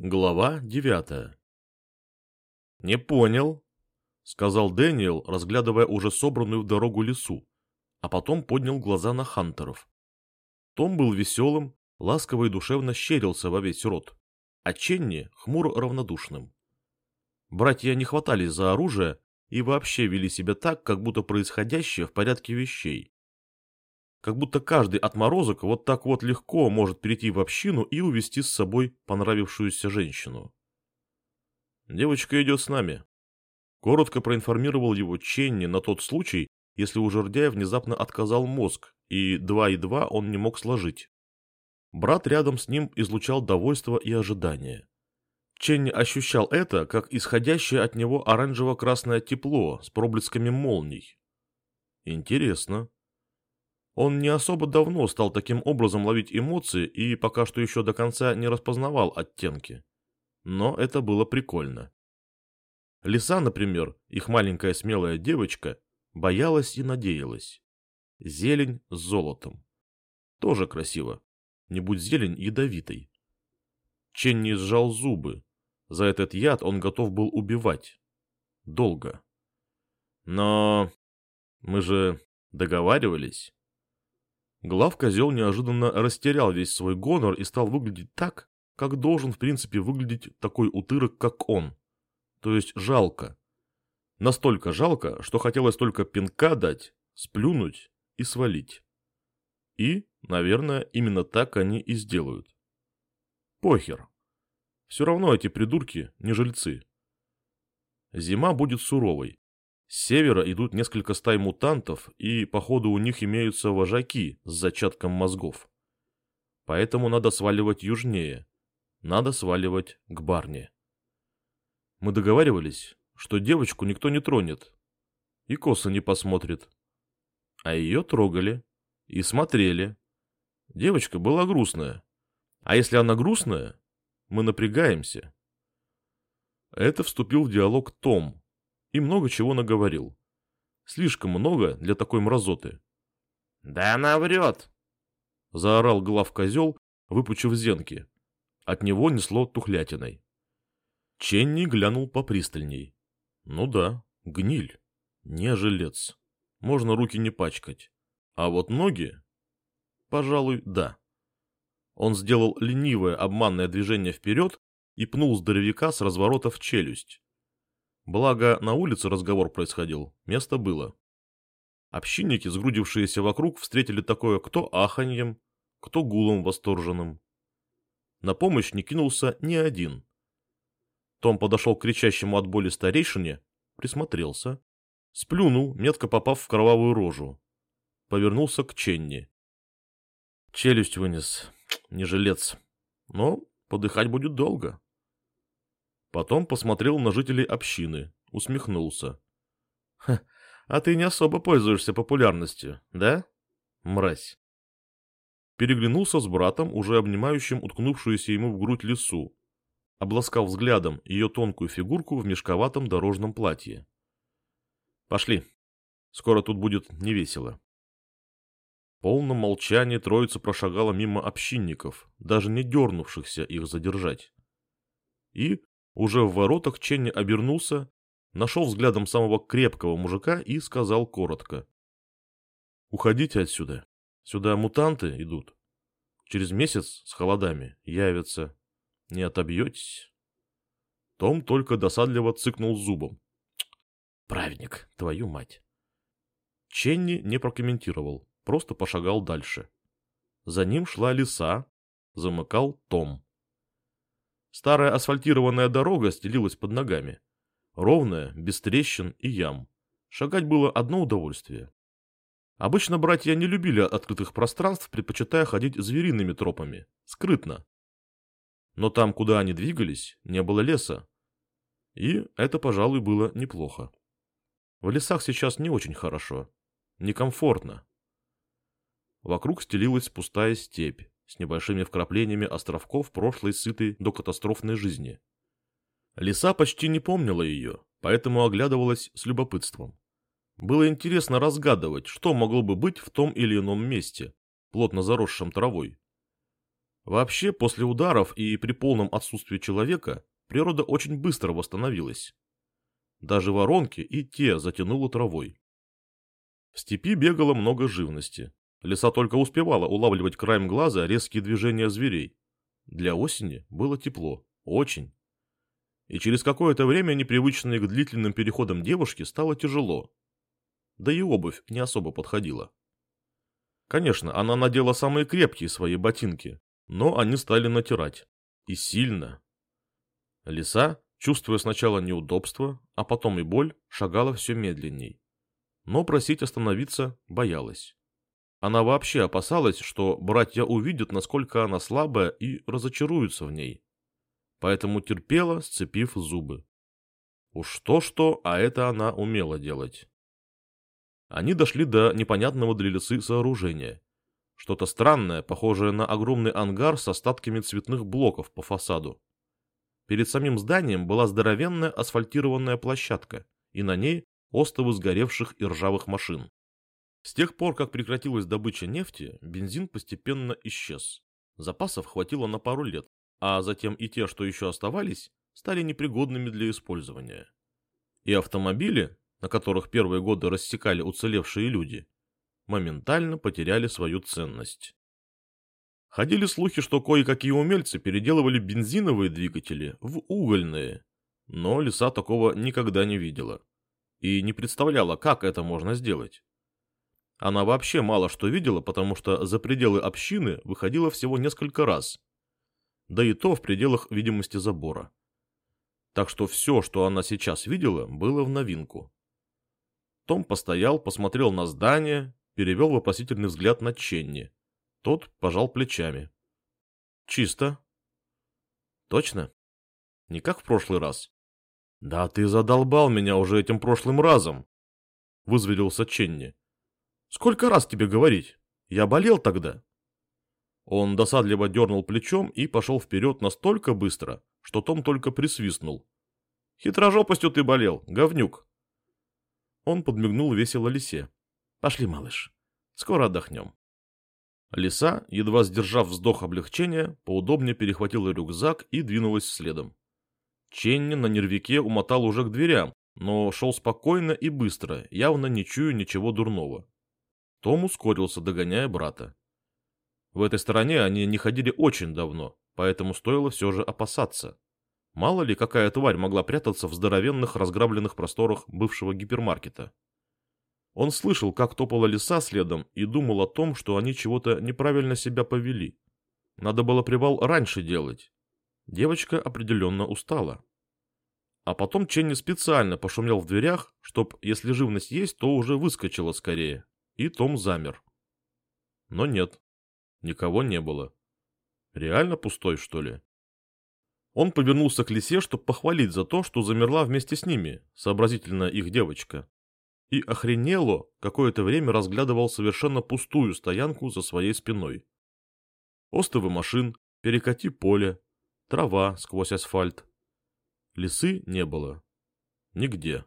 Глава девятая «Не понял», — сказал Дэниел, разглядывая уже собранную в дорогу лесу, а потом поднял глаза на Хантеров. Том был веселым, ласково и душевно щерился во весь рот, а Ченни хмуро равнодушным. Братья не хватались за оружие и вообще вели себя так, как будто происходящее в порядке вещей. Как будто каждый отморозок вот так вот легко может перейти в общину и увести с собой понравившуюся женщину. «Девочка идет с нами», — коротко проинформировал его Ченни на тот случай, если у жердяя внезапно отказал мозг, и два и два он не мог сложить. Брат рядом с ним излучал довольство и ожидание. Ченни ощущал это, как исходящее от него оранжево-красное тепло с проблесками молний. Интересно. Он не особо давно стал таким образом ловить эмоции и пока что еще до конца не распознавал оттенки. Но это было прикольно. Лиса, например, их маленькая смелая девочка, боялась и надеялась. Зелень с золотом. Тоже красиво. Не будь зелень ядовитой. Ченни сжал зубы. За этот яд он готов был убивать. Долго. Но мы же договаривались. Глав-козел неожиданно растерял весь свой гонор и стал выглядеть так, как должен в принципе выглядеть такой утырок, как он. То есть жалко. Настолько жалко, что хотелось только пинка дать, сплюнуть и свалить. И, наверное, именно так они и сделают. Похер. Все равно эти придурки не жильцы. Зима будет суровой. С севера идут несколько стай мутантов, и, походу, у них имеются вожаки с зачатком мозгов. Поэтому надо сваливать южнее. Надо сваливать к барне. Мы договаривались, что девочку никто не тронет. И косо не посмотрит. А ее трогали. И смотрели. Девочка была грустная. А если она грустная, мы напрягаемся. Это вступил в диалог Том, и много чего наговорил. Слишком много для такой мразоты. «Да она врет!» — заорал глав-козел, выпучив зенки. От него несло тухлятиной. Ченни глянул попристальней. Ну да, гниль, не жилец. Можно руки не пачкать. А вот ноги? Пожалуй, да. Он сделал ленивое обманное движение вперед и пнул здоровяка с разворота в челюсть. Благо, на улице разговор происходил, место было. Общинники, сгрудившиеся вокруг, встретили такое кто аханьем, кто гулом восторженным. На помощь не кинулся ни один. Том подошел к кричащему от боли старейшине, присмотрелся, сплюнул, метко попав в кровавую рожу. Повернулся к Ченни. Челюсть вынес, не жилец, но подыхать будет долго. Потом посмотрел на жителей общины, усмехнулся. а ты не особо пользуешься популярностью, да, мразь?» Переглянулся с братом, уже обнимающим уткнувшуюся ему в грудь лису. Обласкал взглядом ее тонкую фигурку в мешковатом дорожном платье. «Пошли. Скоро тут будет невесело». В полном молчании троица прошагала мимо общинников, даже не дернувшихся их задержать. И, уже в воротах Ченни обернулся, нашел взглядом самого крепкого мужика и сказал коротко. «Уходите отсюда. Сюда мутанты идут. Через месяц с холодами явятся. Не отобьетесь». Том только досадливо цыкнул зубом. «Праведник, твою мать!» Ченни не прокомментировал, просто пошагал дальше. За ним шла лиса, замыкал Том. Старая асфальтированная дорога стелилась под ногами. Ровная, без трещин и ям. Шагать было одно удовольствие. Обычно братья не любили открытых пространств, предпочитая ходить звериными тропами, скрытно. Но там, куда они двигались, не было леса. И это, пожалуй, было неплохо. В лесах сейчас не очень хорошо, некомфортно. Вокруг стелилась пустая степь с небольшими вкраплениями островков прошлой сытой до катастрофной жизни. Лиса почти не помнила ее, поэтому оглядывалась с любопытством. Было интересно разгадывать, что могло бы быть в том или ином месте, плотно заросшем травой. Вообще, после ударов и при полном отсутствии человека, природа очень быстро восстановилась. Даже воронки и те затянуло травой. В степи бегало много живности. Лиса только успевала улавливать краем глаза резкие движения зверей. Для осени было тепло. Очень. И через какое-то время непривычной к длительным переходам девушке стало тяжело. Да и обувь не особо подходила. Конечно, она надела самые крепкие свои ботинки, но они стали натирать. И сильно. Лиса, чувствуя сначала неудобство, а потом и боль, шагала все медленней но просить остановиться боялась. Она вообще опасалась, что братья увидят, насколько она слабая и разочаруются в ней. Поэтому терпела, сцепив зубы. Уж то-что, а это она умела делать. Они дошли до непонятного для лисы сооружения. Что-то странное, похожее на огромный ангар с остатками цветных блоков по фасаду. Перед самим зданием была здоровенная асфальтированная площадка, и на ней остовы сгоревших и ржавых машин. С тех пор, как прекратилась добыча нефти, бензин постепенно исчез. Запасов хватило на пару лет, а затем и те, что еще оставались, стали непригодными для использования. И автомобили, на которых первые годы рассекали уцелевшие люди, моментально потеряли свою ценность. Ходили слухи, что кое-какие умельцы переделывали бензиновые двигатели в угольные, но леса такого никогда не видела и не представляла, как это можно сделать. Она вообще мало что видела, потому что за пределы общины выходила всего несколько раз, да и то в пределах видимости забора. Так что все, что она сейчас видела, было в новинку. Том постоял, посмотрел на здание, перевел вопросительный взгляд на Ченни. Тот пожал плечами. «Чисто». «Точно?» «Не как в прошлый раз?» «Да ты задолбал меня уже этим прошлым разом!» — вызверился Ченни. «Сколько раз тебе говорить? Я болел тогда!» Он досадливо дернул плечом и пошел вперед настолько быстро, что Том только присвистнул. «Хитрожопостью ты болел, говнюк!» Он подмигнул весело лисе. «Пошли, малыш, скоро отдохнем». Лиса, едва сдержав вздох облегчения, поудобнее перехватила рюкзак и двинулась следом. Ченни на нервике умотал уже к дверям, но шел спокойно и быстро, явно не чуя ничего дурного. Том ускорился, догоняя брата. В этой стороне они не ходили очень давно, поэтому стоило все же опасаться. Мало ли, какая тварь могла прятаться в здоровенных разграбленных просторах бывшего гипермаркета. Он слышал, как топала лиса следом, и думал о том, что они чего-то неправильно себя повели. Надо было привал раньше делать, Девочка определенно устала. А потом Ченни специально пошумел в дверях, чтоб, если живность есть, то уже выскочила скорее. И Том замер. Но нет, никого не было. Реально пустой, что ли? Он повернулся к лисе, чтобы похвалить за то, что замерла вместе с ними, сообразительная их девочка. И охренело, какое-то время разглядывал совершенно пустую стоянку за своей спиной. Остовы машин, перекати поле, трава сквозь асфальт. Лисы не было. Нигде.